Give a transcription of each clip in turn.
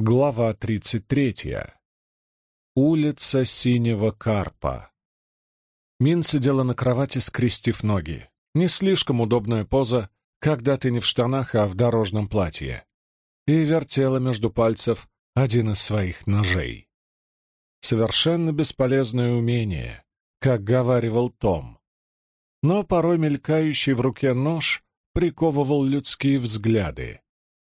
Глава 33. Улица Синего Карпа. Мин сидела на кровати, скрестив ноги. Не слишком удобная поза, когда ты не в штанах, а в дорожном платье. И вертела между пальцев один из своих ножей. Совершенно бесполезное умение, как говаривал Том. Но порой мелькающий в руке нож приковывал людские взгляды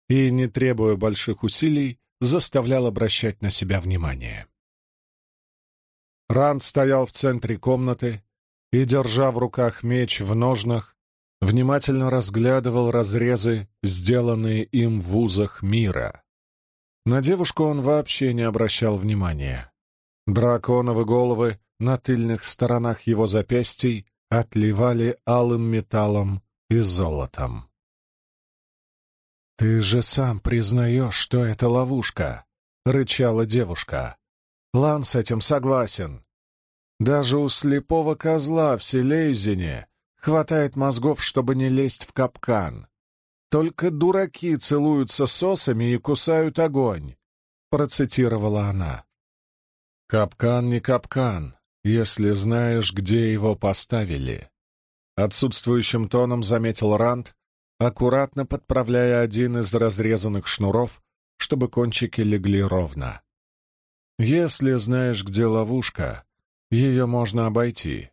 и, не требуя больших усилий, заставлял обращать на себя внимание. Ранд стоял в центре комнаты и, держа в руках меч в ножнах, внимательно разглядывал разрезы, сделанные им в вузах мира. На девушку он вообще не обращал внимания. Драконовы головы на тыльных сторонах его запястий отливали алым металлом и золотом. «Ты же сам признаешь, что это ловушка», — рычала девушка. Лан с этим согласен. Даже у слепого козла в Селейзине хватает мозгов, чтобы не лезть в капкан. Только дураки целуются сосами и кусают огонь, — процитировала она. Капкан не капкан, если знаешь, где его поставили. Отсутствующим тоном заметил Ранд, аккуратно подправляя один из разрезанных шнуров, чтобы кончики легли ровно. Если знаешь, где ловушка, ее можно обойти.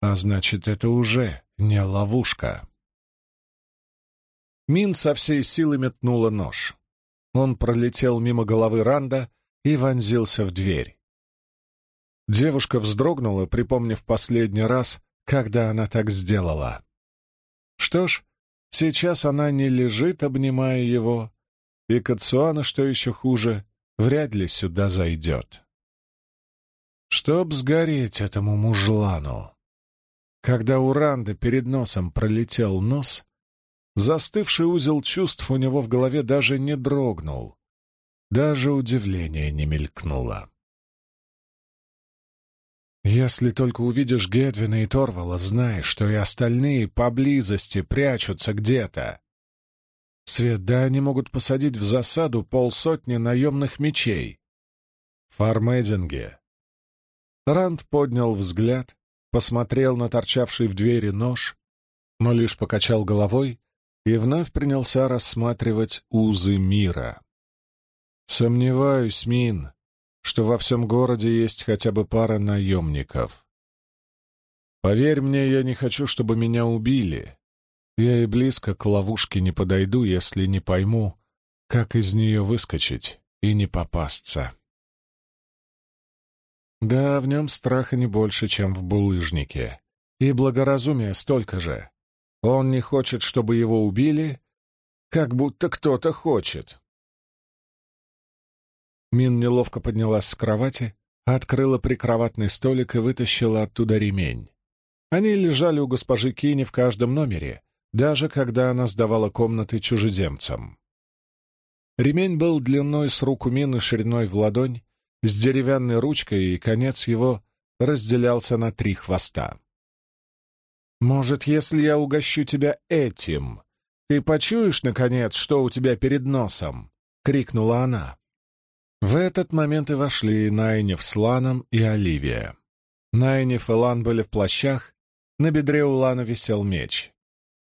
А значит, это уже не ловушка. Мин со всей силы метнула нож. Он пролетел мимо головы Ранда и вонзился в дверь. Девушка вздрогнула, припомнив последний раз, когда она так сделала. Что ж, Сейчас она не лежит, обнимая его, и Кацуана, что еще хуже, вряд ли сюда зайдет. Чтоб сгореть этому мужлану. Когда у Ранда перед носом пролетел нос, застывший узел чувств у него в голове даже не дрогнул, даже удивление не мелькнуло. Если только увидишь Гедвина и Торвала, знай, что и остальные поблизости прячутся где-то. Свет, да они могут посадить в засаду полсотни наемных мечей. Фармединге. Ранд поднял взгляд, посмотрел на торчавший в двери нож, но лишь покачал головой и вновь принялся рассматривать узы мира. «Сомневаюсь, Мин, что во всем городе есть хотя бы пара наемников. Поверь мне, я не хочу, чтобы меня убили. Я и близко к ловушке не подойду, если не пойму, как из нее выскочить и не попасться. Да, в нем страха не больше, чем в булыжнике. И благоразумия столько же. Он не хочет, чтобы его убили, как будто кто-то хочет. Мин неловко поднялась с кровати, открыла прикроватный столик и вытащила оттуда ремень. Они лежали у госпожи Кини в каждом номере, даже когда она сдавала комнаты чужеземцам. Ремень был длиной с руку Мины шириной в ладонь, с деревянной ручкой, и конец его разделялся на три хвоста. «Может, если я угощу тебя этим, ты почуешь, наконец, что у тебя перед носом?» — крикнула она. В этот момент и вошли Найнев с Ланом и Оливия. Найнев и Лан были в плащах, на бедре у Лана висел меч.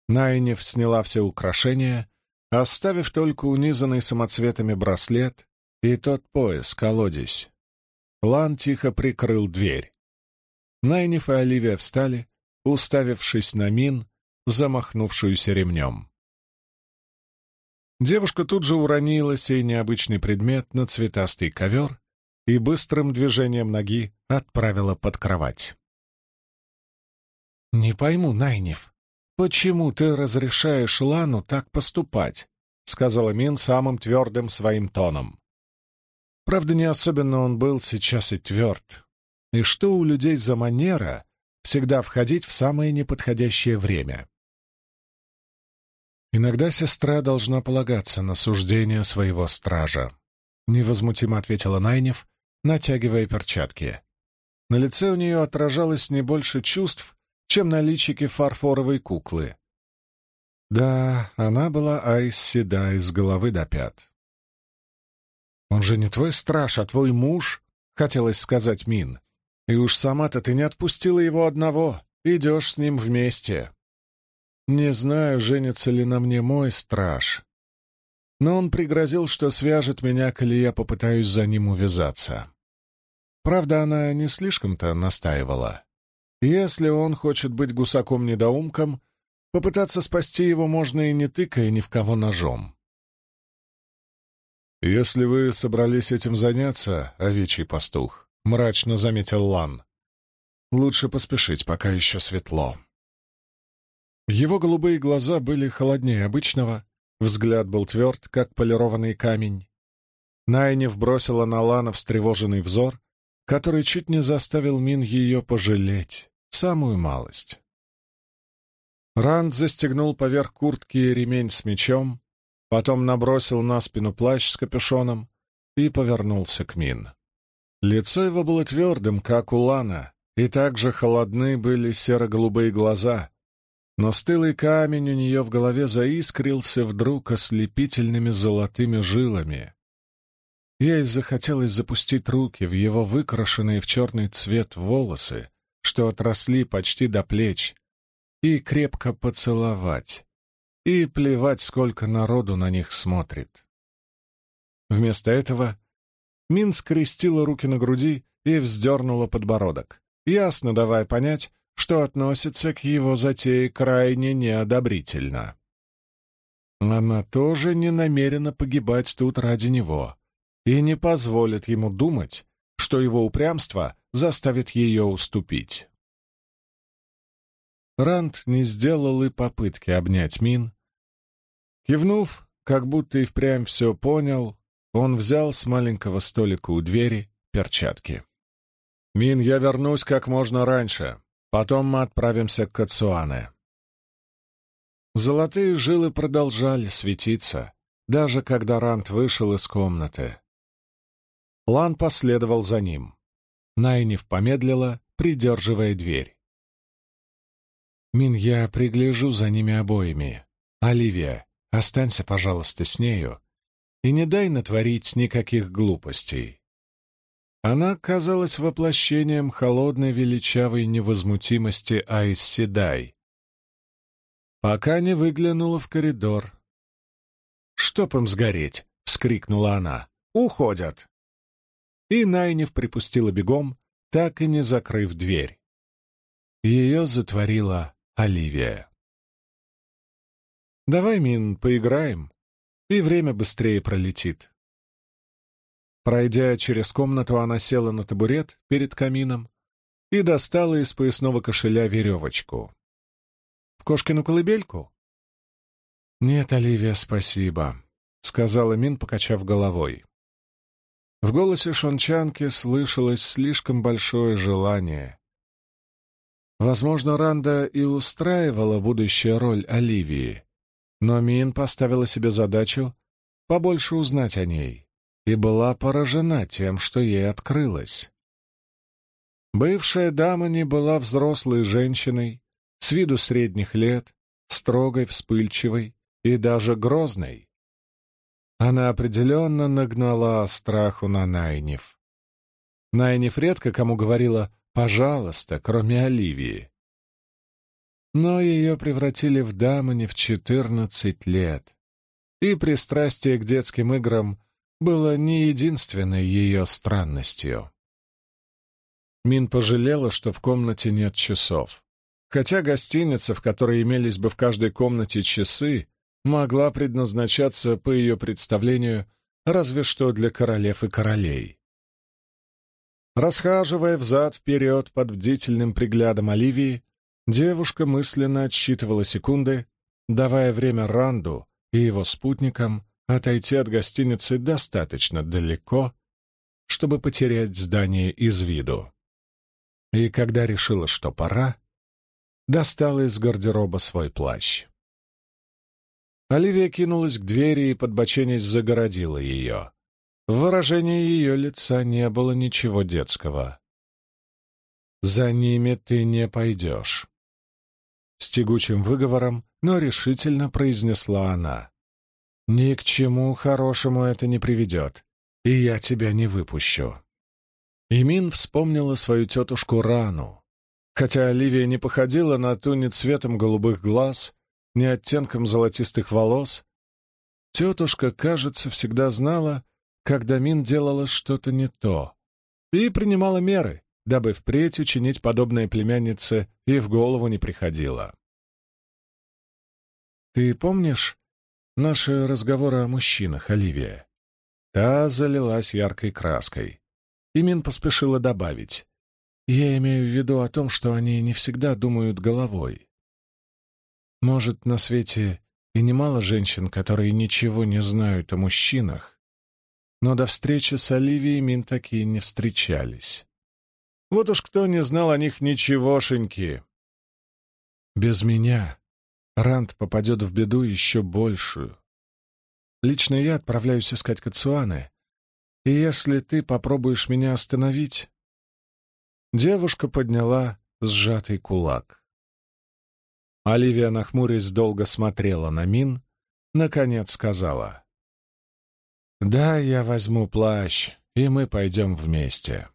Найнев сняла все украшения, оставив только унизанный самоцветами браслет и тот пояс, колодец. Лан тихо прикрыл дверь. Найнев и Оливия встали, уставившись на мин, замахнувшуюся ремнем. Девушка тут же уронила сей необычный предмет на цветастый ковер и быстрым движением ноги отправила под кровать. «Не пойму, Найнев, почему ты разрешаешь Лану так поступать?» — сказала Мин самым твердым своим тоном. Правда, не особенно он был сейчас и тверд. И что у людей за манера всегда входить в самое неподходящее время? Иногда сестра должна полагаться на суждение своего стража. Невозмутимо ответила Найнев, натягивая перчатки. На лице у нее отражалось не больше чувств, чем на личике фарфоровой куклы. Да, она была Айс седа из головы до пят. Он же не твой страж, а твой муж, — хотелось сказать Мин. И уж сама-то ты не отпустила его одного, идешь с ним вместе. Не знаю, женится ли на мне мой страж, но он пригрозил, что свяжет меня, коли я попытаюсь за ним увязаться. Правда, она не слишком-то настаивала. Если он хочет быть гусаком-недоумком, попытаться спасти его можно и не тыкая ни в кого ножом. «Если вы собрались этим заняться, овечий пастух», — мрачно заметил Лан, — «лучше поспешить, пока еще светло». Его голубые глаза были холоднее обычного, Взгляд был тверд, как полированный камень. Найнев бросила на Лана встревоженный взор, который чуть не заставил Мин ее пожалеть, самую малость. Ранд застегнул поверх куртки ремень с мечом, потом набросил на спину плащ с капюшоном и повернулся к Мин. Лицо его было твердым, как у Лана, и также холодны были серо-голубые глаза, но стылый камень у нее в голове заискрился вдруг ослепительными золотыми жилами. Ей захотелось запустить руки в его выкрашенные в черный цвет волосы, что отросли почти до плеч, и крепко поцеловать, и плевать, сколько народу на них смотрит. Вместо этого Мин скрестила руки на груди и вздернула подбородок, ясно давая понять, что относится к его затее крайне неодобрительно. Она тоже не намерена погибать тут ради него и не позволит ему думать, что его упрямство заставит ее уступить. Ранд не сделал и попытки обнять Мин. Кивнув, как будто и впрямь все понял, он взял с маленького столика у двери перчатки. «Мин, я вернусь как можно раньше. Потом мы отправимся к Кацуане. Золотые жилы продолжали светиться, даже когда Рант вышел из комнаты. Лан последовал за ним. Найниф помедлила, придерживая дверь. «Мин, я пригляжу за ними обоими. Оливия, останься, пожалуйста, с нею и не дай натворить никаких глупостей. Она казалась воплощением холодной величавой невозмутимости Айс Седай, пока не выглянула в коридор. «Чтоб им сгореть!» — вскрикнула она. «Уходят!» И Найнев припустила бегом, так и не закрыв дверь. Ее затворила Оливия. «Давай, Мин, поиграем, и время быстрее пролетит». Пройдя через комнату, она села на табурет перед камином и достала из поясного кошеля веревочку. «В кошкину колыбельку?» «Нет, Оливия, спасибо», — сказала Мин, покачав головой. В голосе шончанки слышалось слишком большое желание. Возможно, Ранда и устраивала будущая роль Оливии, но Мин поставила себе задачу побольше узнать о ней и была поражена тем, что ей открылось. Бывшая дама не была взрослой женщиной, с виду средних лет, строгой, вспыльчивой и даже грозной. Она определенно нагнала страху на Найниф. Найниф редко кому говорила «пожалуйста», кроме Оливии. Но ее превратили в дамани в четырнадцать лет, и пристрастие к детским играм было не единственной ее странностью. Мин пожалела, что в комнате нет часов. Хотя гостиница, в которой имелись бы в каждой комнате часы, могла предназначаться, по ее представлению, разве что для королев и королей. Расхаживая взад-вперед под бдительным приглядом Оливии, девушка мысленно отсчитывала секунды, давая время Ранду и его спутникам отойти от гостиницы достаточно далеко, чтобы потерять здание из виду. И когда решила, что пора, достала из гардероба свой плащ. Оливия кинулась к двери и, подбоченясь, загородила ее. В выражении ее лица не было ничего детского. «За ними ты не пойдешь», — с тягучим выговором, но решительно произнесла она. Ни к чему хорошему это не приведет. и я тебя не выпущу». Имин вспомнила свою тетушку Рану. Хотя Оливия не походила на ту ни цветом голубых глаз, ни оттенком золотистых волос, тетушка, кажется, всегда знала, когда Мин делала что-то не то, и принимала меры, дабы впредь учинить подобное племяннице и в голову не приходило. «Ты помнишь наши разговоры о мужчинах, Оливия?» Та залилась яркой краской. Имин поспешила добавить. «Я имею в виду о том, что они не всегда думают головой. Может, на свете и немало женщин, которые ничего не знают о мужчинах, но до встречи с Оливией Мин такие не встречались. Вот уж кто не знал о них ничегошеньки. Без меня Ранд попадет в беду еще большую. Лично я отправляюсь искать Кацуаны, и если ты попробуешь меня остановить...» Девушка подняла сжатый кулак. Оливия, нахмурясь, долго смотрела на Мин, наконец сказала. «Да, я возьму плащ, и мы пойдем вместе».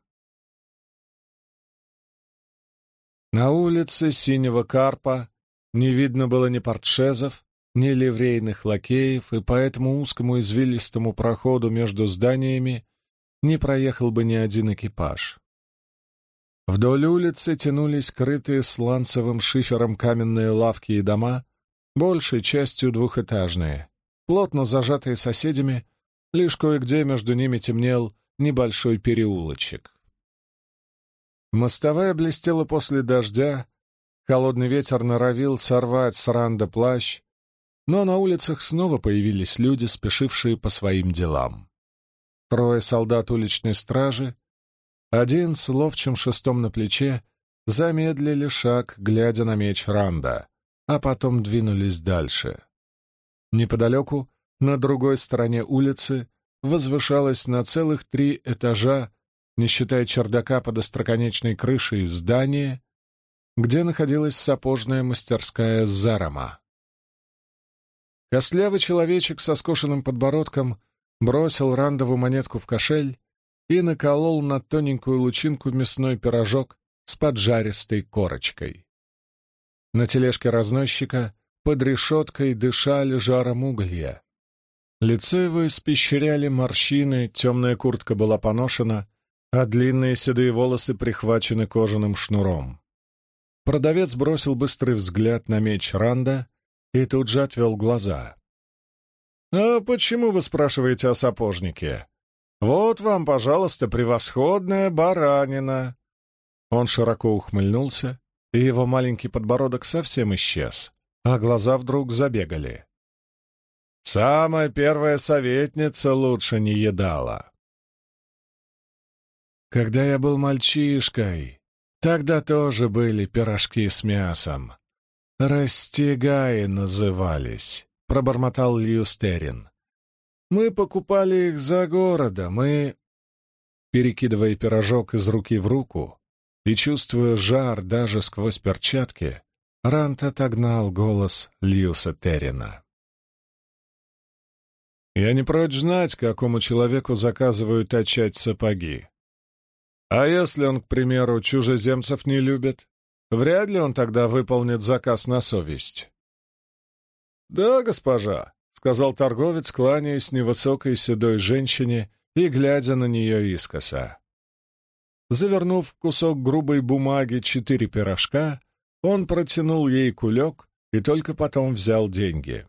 На улице Синего Карпа не видно было ни портшезов, ни ливрейных лакеев, и по этому узкому извилистому проходу между зданиями не проехал бы ни один экипаж. Вдоль улицы тянулись крытые сланцевым шифером каменные лавки и дома, большей частью двухэтажные, плотно зажатые соседями, лишь кое-где между ними темнел небольшой переулочек. Мостовая блестела после дождя, холодный ветер норовил сорвать с ранда плащ, но на улицах снова появились люди, спешившие по своим делам. Трое солдат уличной стражи, один с ловчим шестом на плече, замедлили шаг, глядя на меч Ранда, а потом двинулись дальше. Неподалеку, на другой стороне улицы, возвышалось на целых три этажа не считая чердака под остроконечной крышей здания, где находилась сапожная мастерская Зарома. Костлявый человечек со скошенным подбородком бросил рандовую монетку в кошель и наколол на тоненькую лучинку мясной пирожок с поджаристой корочкой. На тележке разносчика под решеткой дышали жаром уголья. Лицо его испещряли морщины, темная куртка была поношена, а длинные седые волосы прихвачены кожаным шнуром. Продавец бросил быстрый взгляд на меч Ранда и тут же отвел глаза. «А почему вы спрашиваете о сапожнике? Вот вам, пожалуйста, превосходная баранина!» Он широко ухмыльнулся, и его маленький подбородок совсем исчез, а глаза вдруг забегали. «Самая первая советница лучше не едала!» Когда я был мальчишкой, тогда тоже были пирожки с мясом. «Растягаи назывались», — пробормотал Льюстерин. «Мы покупали их за городом, мы...» Перекидывая пирожок из руки в руку и чувствуя жар даже сквозь перчатки, Рант отогнал голос Льюса Террина. «Я не прочь знать, какому человеку заказывают очать сапоги. А если он, к примеру, чужеземцев не любит, вряд ли он тогда выполнит заказ на совесть. «Да, госпожа», — сказал торговец, кланяясь невысокой седой женщине и глядя на нее искоса. Завернув в кусок грубой бумаги четыре пирожка, он протянул ей кулек и только потом взял деньги.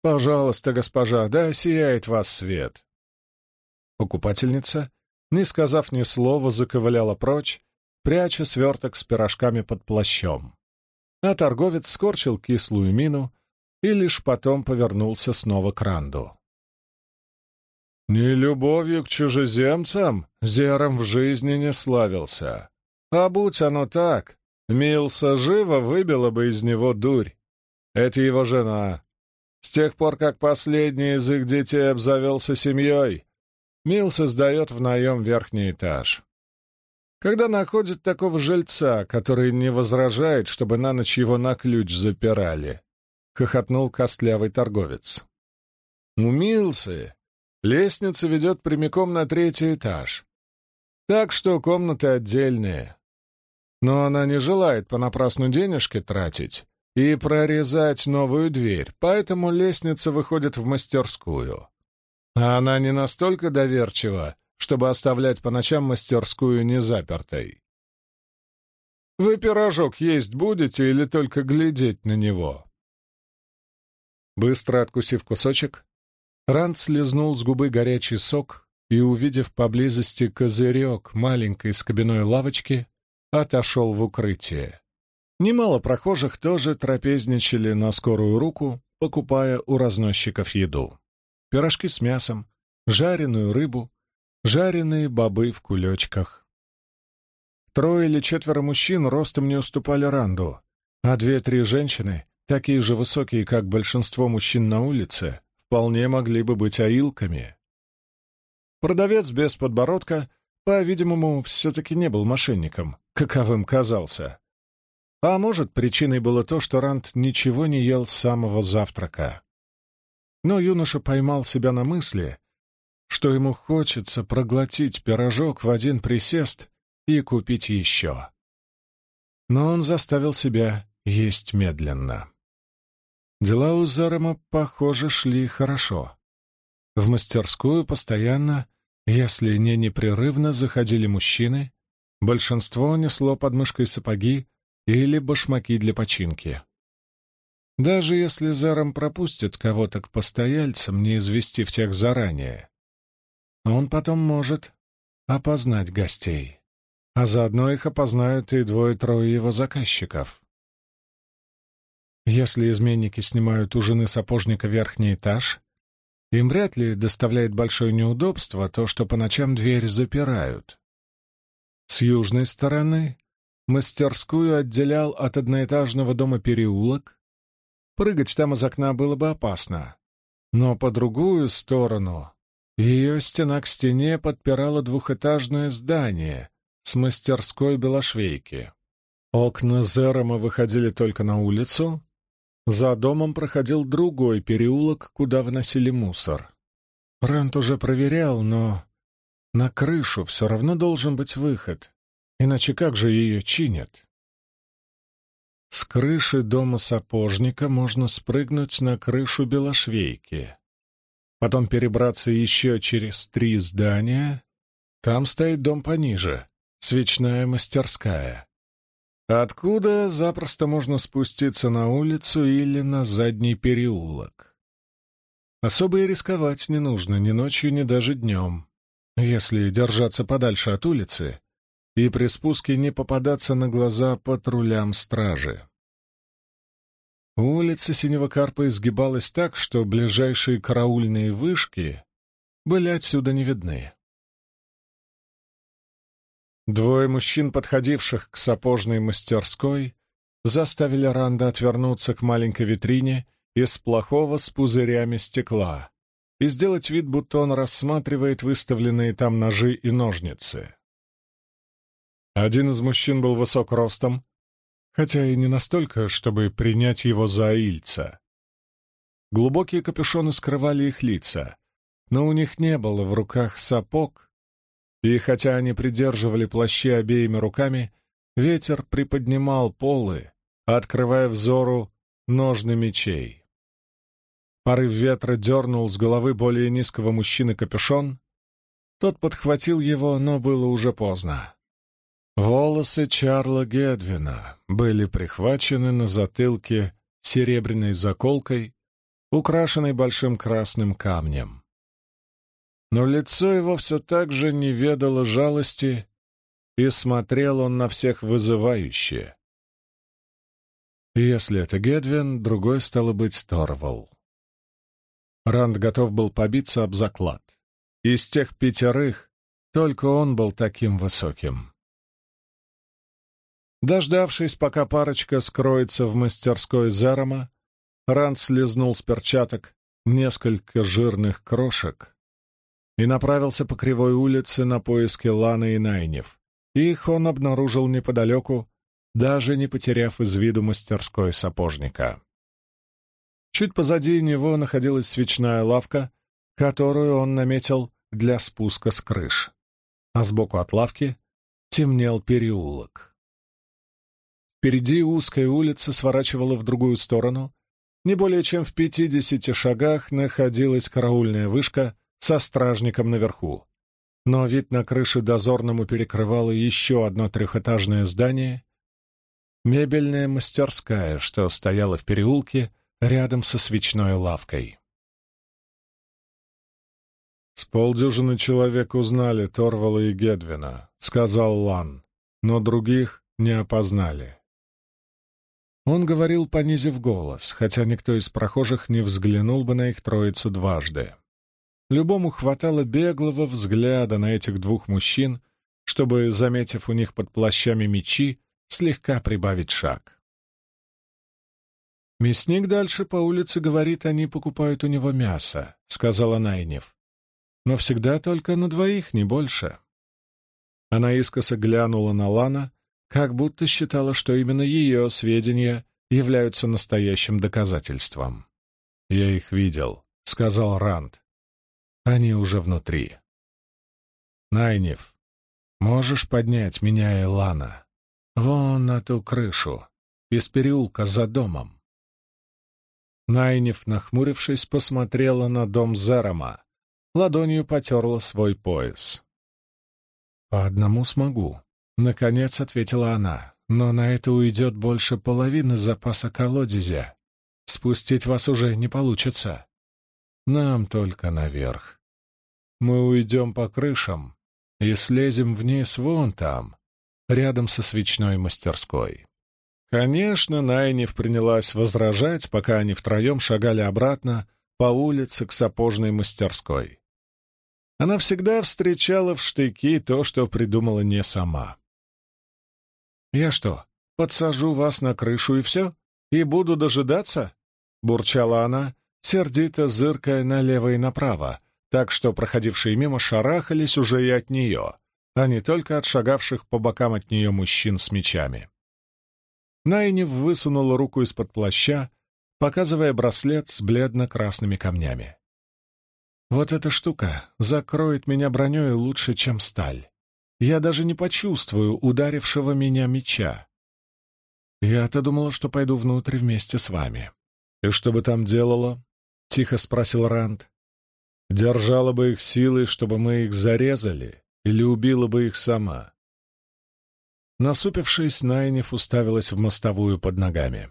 «Пожалуйста, госпожа, да сияет вас свет!» Покупательница не сказав ни слова, заковыляла прочь, пряча сверток с пирожками под плащом. А торговец скорчил кислую мину и лишь потом повернулся снова к Ранду. «Не любовью к чужеземцам Зером в жизни не славился. А будь оно так, Милса живо выбила бы из него дурь. Это его жена. С тех пор, как последний из их детей обзавелся семьей, Милса сдает в наем верхний этаж. Когда находит такого жильца, который не возражает, чтобы на ночь его на ключ запирали, — хохотнул костлявый торговец. У Милсы Лестница ведет прямиком на третий этаж. Так что комнаты отдельные. Но она не желает понапрасну денежки тратить и прорезать новую дверь, поэтому лестница выходит в мастерскую. А она не настолько доверчива, чтобы оставлять по ночам мастерскую незапертой. «Вы пирожок есть будете или только глядеть на него?» Быстро откусив кусочек, Ранд слезнул с губы горячий сок и, увидев поблизости козырек маленькой скобяной лавочки, отошел в укрытие. Немало прохожих тоже трапезничали на скорую руку, покупая у разносчиков еду. Пирожки с мясом, жареную рыбу, жареные бобы в кулечках. Трое или четверо мужчин ростом не уступали Ранду, а две-три женщины, такие же высокие, как большинство мужчин на улице, вполне могли бы быть аилками. Продавец без подбородка, по-видимому, все-таки не был мошенником, каковым казался. А может, причиной было то, что Ранд ничего не ел с самого завтрака. Но юноша поймал себя на мысли, что ему хочется проглотить пирожок в один присест и купить еще. Но он заставил себя есть медленно. Дела у Зарома, похоже, шли хорошо. В мастерскую постоянно, если не непрерывно, заходили мужчины, большинство несло под мышкой сапоги или башмаки для починки. Даже если Заром пропустит кого-то к постояльцам, не известив тех заранее, он потом может опознать гостей, а заодно их опознают и двое-трое его заказчиков. Если изменники снимают у жены сапожника верхний этаж, им вряд ли доставляет большое неудобство то, что по ночам дверь запирают. С южной стороны мастерскую отделял от одноэтажного дома переулок. Прыгать там из окна было бы опасно. Но по другую сторону ее стена к стене подпирала двухэтажное здание с мастерской белошвейки. Окна Зерома выходили только на улицу. За домом проходил другой переулок, куда вносили мусор. Рант уже проверял, но на крышу все равно должен быть выход. Иначе как же ее чинят? С крыши дома сапожника можно спрыгнуть на крышу белошвейки. Потом перебраться еще через три здания. Там стоит дом пониже, свечная мастерская. Откуда запросто можно спуститься на улицу или на задний переулок. Особо и рисковать не нужно ни ночью, ни даже днем. Если держаться подальше от улицы, и при спуске не попадаться на глаза патрулям стражи. Улица Синего Карпа изгибалась так, что ближайшие караульные вышки были отсюда не видны. Двое мужчин, подходивших к сапожной мастерской, заставили Ранда отвернуться к маленькой витрине из плохого с пузырями стекла и сделать вид, будто он рассматривает выставленные там ножи и ножницы. Один из мужчин был высок ростом, хотя и не настолько, чтобы принять его за аильца. Глубокие капюшоны скрывали их лица, но у них не было в руках сапог, и хотя они придерживали плащи обеими руками, ветер приподнимал полы, открывая взору ножны мечей. Порыв ветра дернул с головы более низкого мужчины капюшон. Тот подхватил его, но было уже поздно. Волосы Чарла Гедвина были прихвачены на затылке серебряной заколкой, украшенной большим красным камнем. Но лицо его все так же не ведало жалости, и смотрел он на всех вызывающе. Если это Гедвин, другой, стало быть, Торвал. Ранд готов был побиться об заклад. Из тех пятерых только он был таким высоким. Дождавшись, пока парочка скроется в мастерской Зарома, Ранд слезнул с перчаток несколько жирных крошек и направился по кривой улице на поиски Ланы и Найнев. Их он обнаружил неподалеку, даже не потеряв из виду мастерской сапожника. Чуть позади него находилась свечная лавка, которую он наметил для спуска с крыш, а сбоку от лавки темнел переулок. Впереди узкая улица сворачивала в другую сторону. Не более чем в пятидесяти шагах находилась караульная вышка со стражником наверху. Но вид на крыше дозорному перекрывало еще одно трехэтажное здание — мебельная мастерская, что стояла в переулке рядом со свечной лавкой. «С полдюжины человек узнали Торвала и Гедвина», — сказал Лан, — «но других не опознали». Он говорил, понизив голос, хотя никто из прохожих не взглянул бы на их троицу дважды. Любому хватало беглого взгляда на этих двух мужчин, чтобы, заметив у них под плащами мечи, слегка прибавить шаг. «Мясник дальше по улице говорит, они покупают у него мясо», — сказала Найнев. «Но всегда только на двоих, не больше». Она искоса глянула на Лана, как будто считала, что именно ее сведения являются настоящим доказательством. «Я их видел», — сказал Ранд. «Они уже внутри». «Найнев, можешь поднять меня и Лана? Вон на ту крышу, из переулка за домом». Найнев, нахмурившись, посмотрела на дом Зарома, ладонью потерла свой пояс. «По одному смогу», — наконец ответила она. «Но на это уйдет больше половины запаса колодезя. Спустить вас уже не получится. Нам только наверх. Мы уйдем по крышам и слезем вниз вон там, рядом со свечной мастерской». Конечно, Найниф принялась возражать, пока они втроем шагали обратно по улице к сапожной мастерской. Она всегда встречала в штыки то, что придумала не сама. «Я что, подсажу вас на крышу и все? И буду дожидаться?» — бурчала она, сердито зыркая налево и направо, так что проходившие мимо шарахались уже и от нее, а не только от шагавших по бокам от нее мужчин с мечами. Найнев высунула руку из-под плаща, показывая браслет с бледно-красными камнями. «Вот эта штука закроет меня броней лучше, чем сталь. Я даже не почувствую ударившего меня меча. Я-то думала, что пойду внутрь вместе с вами. И что бы там делала?» — тихо спросил Ранд. «Держала бы их силой, чтобы мы их зарезали, или убила бы их сама?» Насупившись, Найниф уставилась в мостовую под ногами.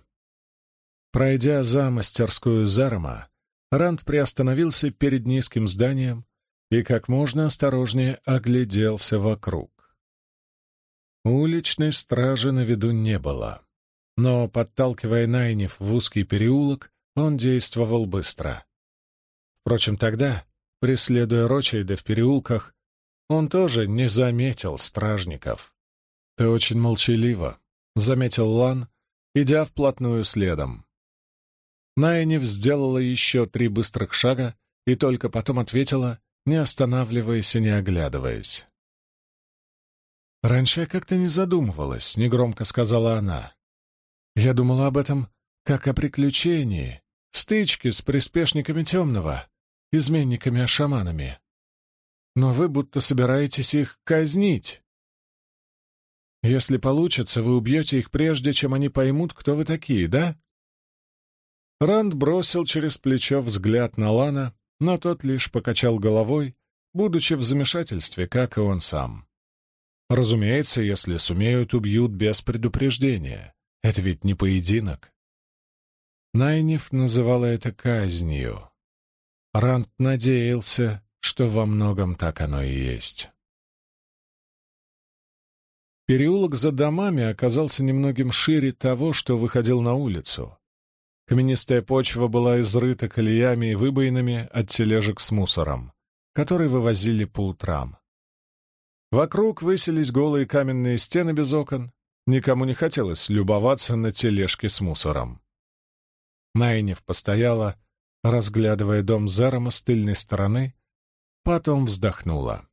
Пройдя за мастерскую Зарома, Ранд приостановился перед низким зданием и как можно осторожнее огляделся вокруг. Уличной стражи на виду не было, но, подталкивая Найниф в узкий переулок, он действовал быстро. Впрочем, тогда, преследуя Рочейда в переулках, он тоже не заметил стражников. «Ты очень молчалива», — заметил Лан, идя вплотную следом. Найнев сделала еще три быстрых шага и только потом ответила, не останавливаясь и не оглядываясь. «Раньше я как-то не задумывалась», — негромко сказала она. «Я думала об этом как о приключении, стычке с приспешниками темного, изменниками-шаманами. Но вы будто собираетесь их казнить». Если получится, вы убьете их прежде, чем они поймут, кто вы такие, да?» Ранд бросил через плечо взгляд на Лана, но тот лишь покачал головой, будучи в замешательстве, как и он сам. Разумеется, если сумеют, убьют без предупреждения. Это ведь не поединок. Найниф называла это казнью. Ранд надеялся, что во многом так оно и есть. Переулок за домами оказался немногим шире того, что выходил на улицу. Каменистая почва была изрыта колеями и выбоинами от тележек с мусором, которые вывозили по утрам. Вокруг высились голые каменные стены без окон. Никому не хотелось любоваться на тележке с мусором. Найнев постояла, разглядывая дом Зарома с тыльной стороны, потом вздохнула.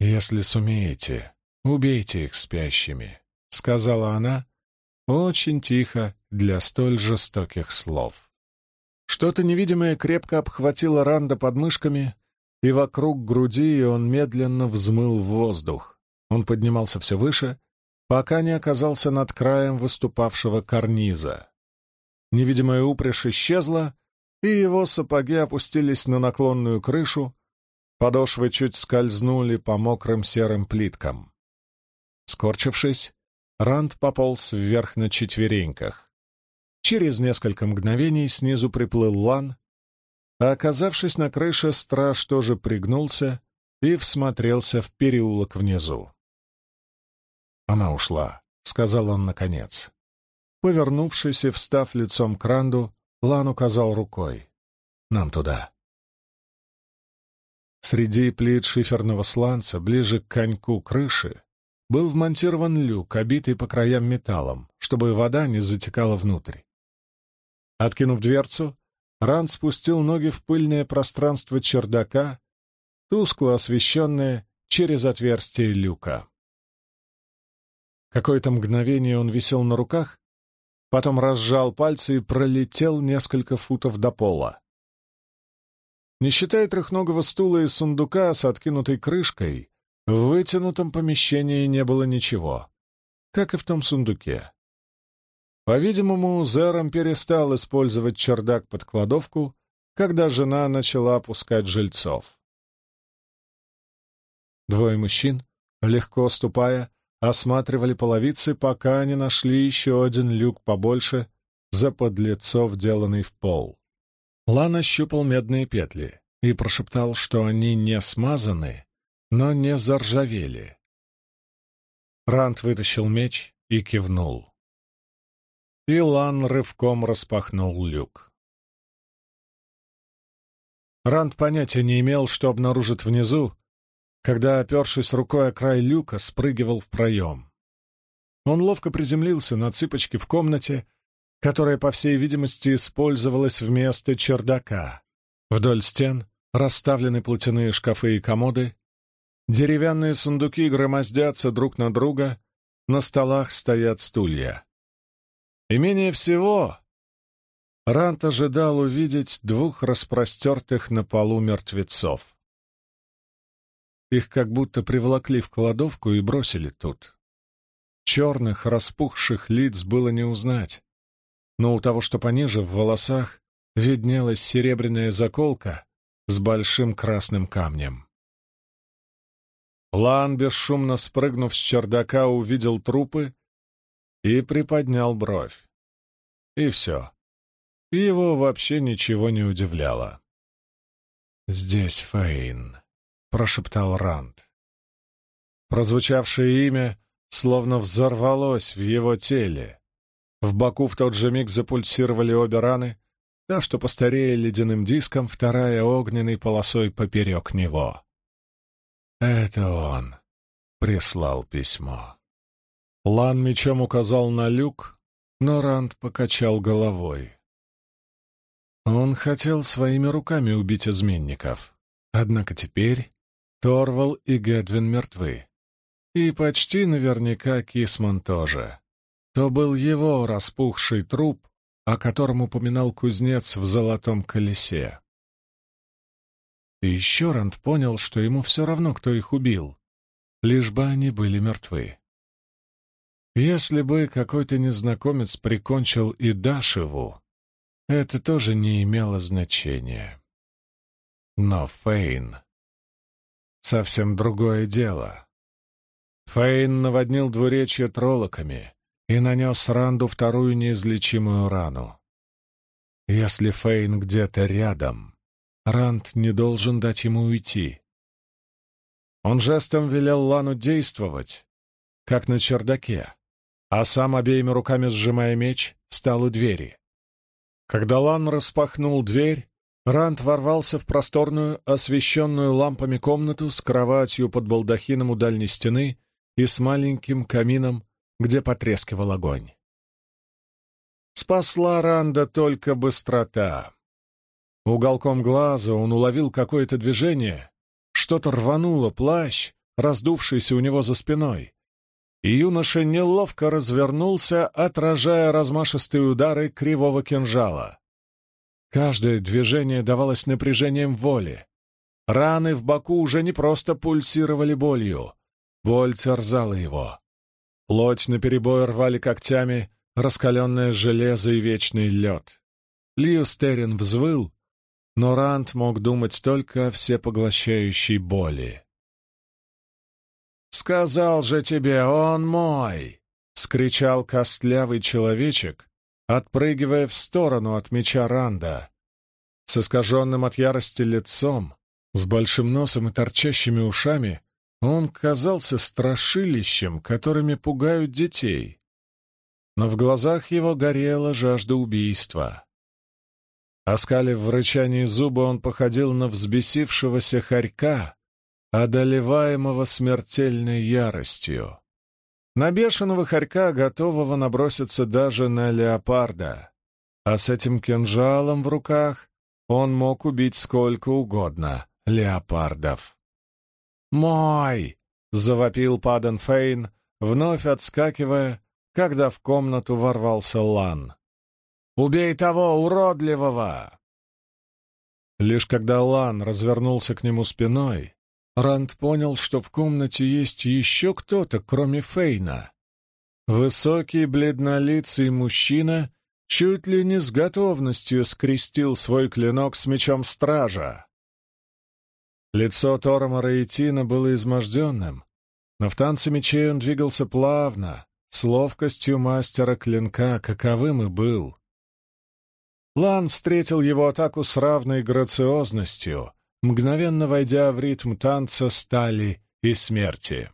«Если сумеете, «Убейте их спящими», — сказала она, очень тихо для столь жестоких слов. Что-то невидимое крепко обхватило Ранда подмышками, и вокруг груди он медленно взмыл в воздух. Он поднимался все выше, пока не оказался над краем выступавшего карниза. Невидимая упряжь исчезла, и его сапоги опустились на наклонную крышу, подошвы чуть скользнули по мокрым серым плиткам. Скорчившись, Ранд пополз вверх на четвереньках. Через несколько мгновений снизу приплыл лан, а оказавшись на крыше, страж тоже пригнулся и всмотрелся в переулок внизу. «Она ушла», — сказал он наконец. Повернувшись и встав лицом к Ранду, Лан указал рукой. «Нам туда». Среди плит шиферного сланца, ближе к коньку крыши, был вмонтирован люк, обитый по краям металлом, чтобы вода не затекала внутрь. Откинув дверцу, Ранд спустил ноги в пыльное пространство чердака, тускло освещенное через отверстие люка. Какое-то мгновение он висел на руках, потом разжал пальцы и пролетел несколько футов до пола. Не считая трехногого стула и сундука с откинутой крышкой, в вытянутом помещении не было ничего, как и в том сундуке. По-видимому, Зером перестал использовать чердак под кладовку, когда жена начала опускать жильцов. Двое мужчин, легко ступая, осматривали половицы, пока не нашли еще один люк побольше, за подлецов, вделанный в пол. Лан ощупал медные петли и прошептал, что они не смазаны, но не заржавели. Рант вытащил меч и кивнул. И Лан рывком распахнул люк. Ранд понятия не имел, что обнаружит внизу, когда, опершись рукой о край люка, спрыгивал в проем. Он ловко приземлился на цыпочки в комнате, которая, по всей видимости, использовалась вместо чердака. Вдоль стен расставлены платяные шкафы и комоды, деревянные сундуки громоздятся друг на друга, на столах стоят стулья. И менее всего Рант ожидал увидеть двух распростертых на полу мертвецов. Их как будто приволокли в кладовку и бросили тут. Черных, распухших лиц было не узнать, но у того, что пониже, в волосах, виднелась серебряная заколка с большим красным камнем. Лан, бесшумно спрыгнув с чердака, увидел трупы и приподнял бровь. И все. Его вообще ничего не удивляло. «Здесь Фейн», — прошептал Ранд. Прозвучавшее имя словно взорвалось в его теле. В боку в тот же миг запульсировали обе раны, та, что постарее ледяным диском, вторая огненной полосой поперек него. Это он прислал письмо. Лан мечом указал на люк, но Ранд покачал головой. Он хотел своими руками убить изменников. Однако теперь Торвал и Гэдвин мертвы. И почти наверняка Кисман тоже. То был его распухший труп, о котором упоминал кузнец в золотом колесе. И еще Ранд понял, что ему все равно, кто их убил, лишь бы они были мертвы. Если бы какой-то незнакомец прикончил и Дашеву, это тоже не имело значения. Но Фейн совсем другое дело. Фейн наводнил двуречье троллоками и нанес Ранду вторую неизлечимую рану. Если Фейн где-то рядом, Ранд не должен дать ему уйти. Он жестом велел Лану действовать, как на чердаке, а сам обеими руками сжимая меч, стал у двери. Когда Лан распахнул дверь, Рант ворвался в просторную, освещенную лампами комнату с кроватью под балдахином у дальней стены и с маленьким камином, где потрескивал огонь. Спасла Ранда только быстрота. Уголком глаза он уловил какое-то движение, что-то рвануло плащ, раздувшийся у него за спиной, и юноша неловко развернулся, отражая размашистые удары кривого кинжала. Каждое движение давалось напряжением воли. Раны в боку уже не просто пульсировали болью. Боль терзала его. Плоть наперебой рвали когтями раскаленное железо и вечный лед. Льюстерин взвыл, но Рант мог думать только о всепоглощающей боли. «Сказал же тебе, он мой!» — скричал костлявый человечек, отпрыгивая в сторону от меча Ранда. С искаженным от ярости лицом, с большим носом и торчащими ушами, он казался страшилищем, которыми пугают детей. Но в глазах его горела жажда убийства. Оскалив в рычании зубы, он походил на взбесившегося хорька, одолеваемого смертельной яростью. На бешеного хорька, готового наброситься даже на леопарда. А с этим кинжалом в руках он мог убить сколько угодно леопардов. «Мой!» — завопил Паден Фейн, вновь отскакивая, когда в комнату ворвался Лан. «Убей того уродливого!» Лишь когда Лан развернулся к нему спиной, Ранд понял, что в комнате есть еще кто-то, кроме Фейна. Высокий, бледнолицый мужчина чуть ли не с готовностью скрестил свой клинок с мечом стража. Лицо Тормора и Тина было изможденным, но в танце мечей он двигался плавно, с ловкостью мастера клинка, каковым и был. Лан встретил его атаку с равной грациозностью, мгновенно войдя в ритм танца стали и смерти.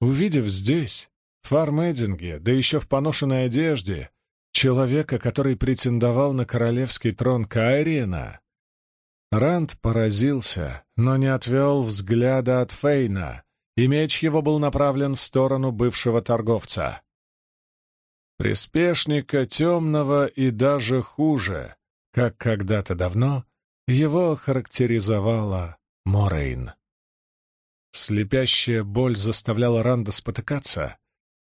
Увидев здесь, в Фармединге, да еще в поношенной одежде, человека, который претендовал на королевский трон Кайрена, Ранд поразился, но не отвел взгляда от Фейна, и меч его был направлен в сторону бывшего торговца. Приспешника темного и даже хуже, как когда-то давно его характеризовала Морейн. Слепящая боль заставляла Ранда спотыкаться,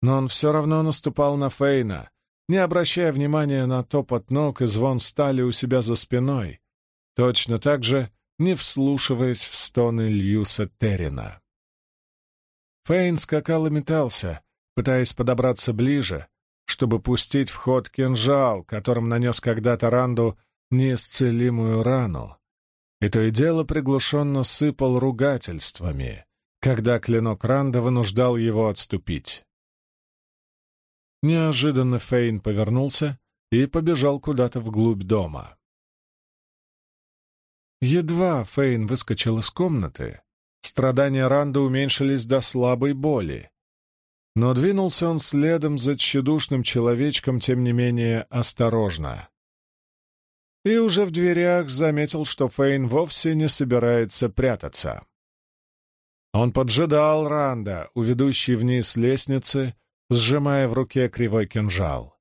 но он все равно наступал на Фейна, не обращая внимания на топот ног и звон стали у себя за спиной, точно так же не вслушиваясь в стоны Льюса Террина. Фейн скакал и метался, пытаясь подобраться ближе, чтобы пустить в ход кинжал, которым нанес когда-то Ранду неисцелимую рану, и то и дело приглушенно сыпал ругательствами, когда клинок Ранда вынуждал его отступить. Неожиданно Фейн повернулся и побежал куда-то вглубь дома. Едва Фейн выскочил из комнаты, страдания Ранда уменьшились до слабой боли. Но двинулся он следом за тщедушным человечком, тем не менее, осторожно. И уже в дверях заметил, что Фейн вовсе не собирается прятаться. Он поджидал Ранда, у ведущей вниз лестницы, сжимая в руке кривой кинжал.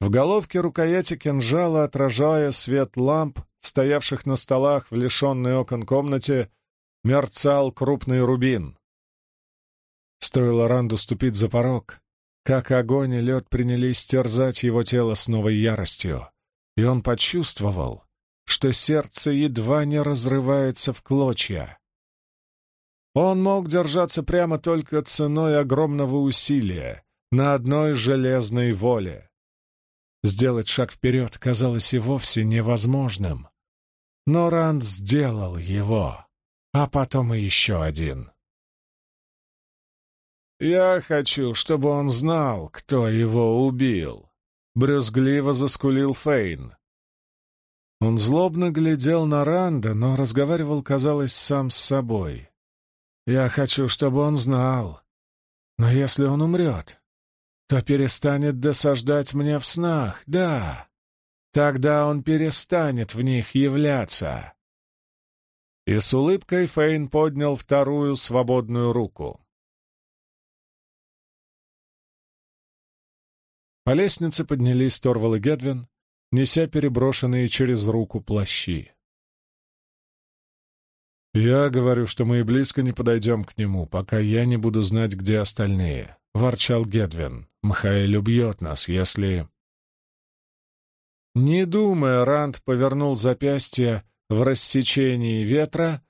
В головке рукояти кинжала, отражая свет ламп, стоявших на столах в лишенной окон комнате, мерцал крупный рубин. Стоило Ранду ступить за порог, как огонь и лед принялись терзать его тело с новой яростью, и он почувствовал, что сердце едва не разрывается в клочья. Он мог держаться прямо только ценой огромного усилия на одной железной воле. Сделать шаг вперед казалось и вовсе невозможным. Но Ранд сделал его, а потом и еще один. «Я хочу, чтобы он знал, кто его убил», — брюзгливо заскулил Фейн. Он злобно глядел на Ранда, но разговаривал, казалось, сам с собой. «Я хочу, чтобы он знал. Но если он умрет, то перестанет досаждать мне в снах, да. Тогда он перестанет в них являться. И с улыбкой Фейн поднял вторую свободную руку. По лестнице поднялись Торвал и Гедвин, неся переброшенные через руку плащи. «Я говорю, что мы и близко не подойдем к нему, пока я не буду знать, где остальные», — ворчал Гедвин. «Мхаэль убьет нас, если...» Не думая, Ранд повернул запястье в рассечении ветра,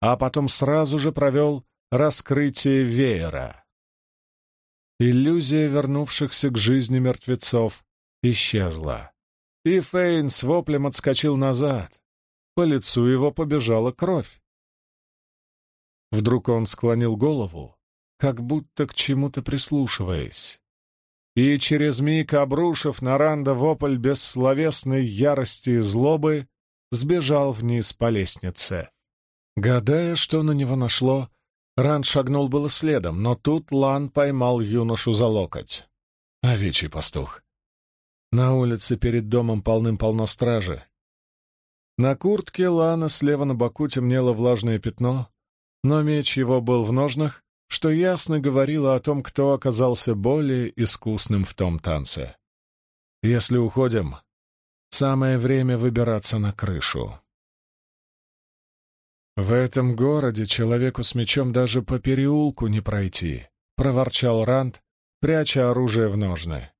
а потом сразу же провел раскрытие веера. Иллюзия вернувшихся к жизни мертвецов исчезла, и Фейн с воплем отскочил назад. По лицу его побежала кровь. Вдруг он склонил голову, как будто к чему-то прислушиваясь. И через миг, обрушив на Ранда вопль бессловесной ярости и злобы, сбежал вниз по лестнице. Гадая, что на него нашло, Ранд шагнул было следом, но тут Лан поймал юношу за локоть. Овечий пастух. На улице перед домом полным-полно стражи. На куртке Лана слева на боку темнело влажное пятно, но меч его был в ножнах, что ясно говорило о том, кто оказался более искусным в том танце. «Если уходим, самое время выбираться на крышу». «В этом городе человеку с мечом даже по переулку не пройти», — проворчал Ранд, пряча оружие в ножны.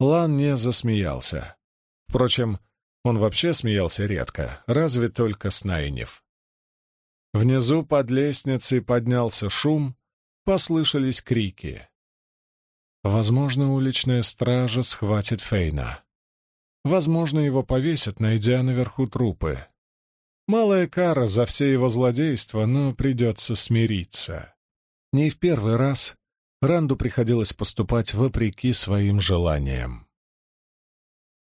Лан не засмеялся. Впрочем, он вообще смеялся редко, разве только Снайнев. Внизу под лестницей поднялся шум, послышались крики. Возможно, уличная стража схватит Фейна. Возможно, его повесят, найдя наверху трупы. Малая кара за все его злодейства, но придется смириться. Не в первый раз Ранду приходилось поступать вопреки своим желаниям.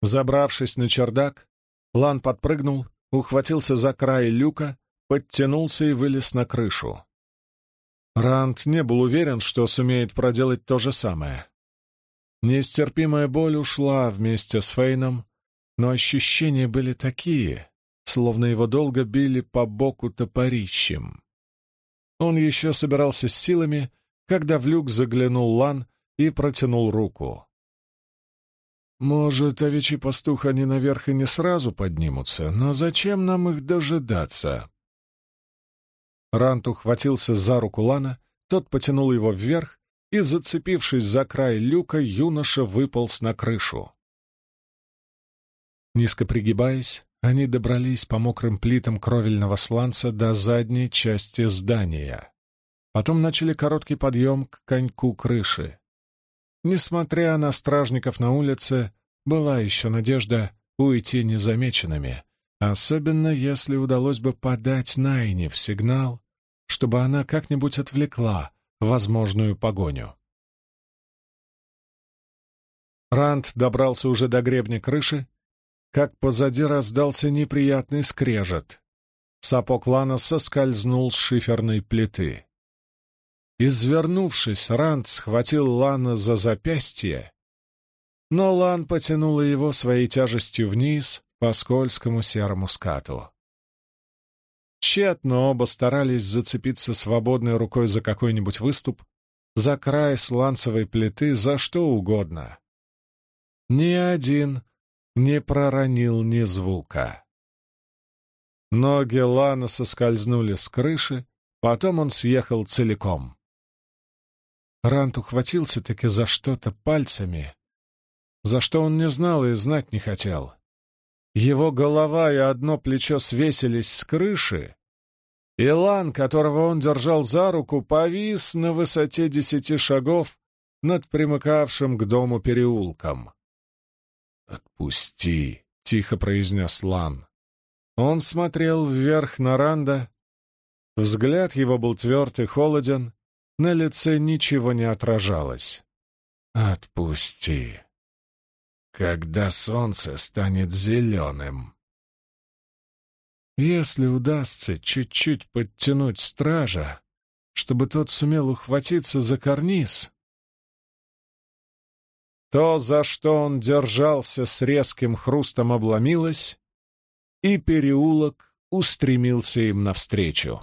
Забравшись на чердак, Лан подпрыгнул, ухватился за край люка подтянулся и вылез на крышу. Ранд не был уверен, что сумеет проделать то же самое. Нестерпимая боль ушла вместе с Фейном, но ощущения были такие, словно его долго били по боку топорищем. Он еще собирался с силами, когда в люк заглянул Лан и протянул руку. «Может, овечий пастух они наверх и не сразу поднимутся, но зачем нам их дожидаться?» Рант ухватился за руку Лана, тот потянул его вверх, и, зацепившись за край люка, юноша выполз на крышу. Низко пригибаясь, они добрались по мокрым плитам кровельного сланца до задней части здания. Потом начали короткий подъем к коньку крыши. Несмотря на стражников на улице, была еще надежда уйти незамеченными, Особенно если удалось бы подать Найне в сигнал, чтобы она как-нибудь отвлекла возможную погоню. Ранд добрался уже до гребня крыши, как позади раздался неприятный скрежет. Сапог Лана соскользнул с шиферной плиты. Извернувшись, Ранд схватил Лана за запястье, но Лан потянула его своей тяжестью вниз, по скользкому серому скату. Тщетно оба старались зацепиться свободной рукой за какой-нибудь выступ, за край сланцевой плиты, за что угодно. Ни один не проронил ни звука. Ноги Лана соскользнули с крыши, потом он съехал целиком. Рант ухватился-таки за что-то пальцами, за что он не знал и знать не хотел. Его голова и одно плечо свесились с крыши. Илан, которого он держал за руку, повис на высоте десяти шагов над примыкавшим к дому переулком. «Отпусти!» — тихо произнес Лан. Он смотрел вверх на Ранда. Взгляд его был тверд и холоден, на лице ничего не отражалось. «Отпусти!» когда солнце станет зеленым. Если удастся чуть-чуть подтянуть стража, чтобы тот сумел ухватиться за карниз, то, за что он держался с резким хрустом, обломилось, и переулок устремился им навстречу.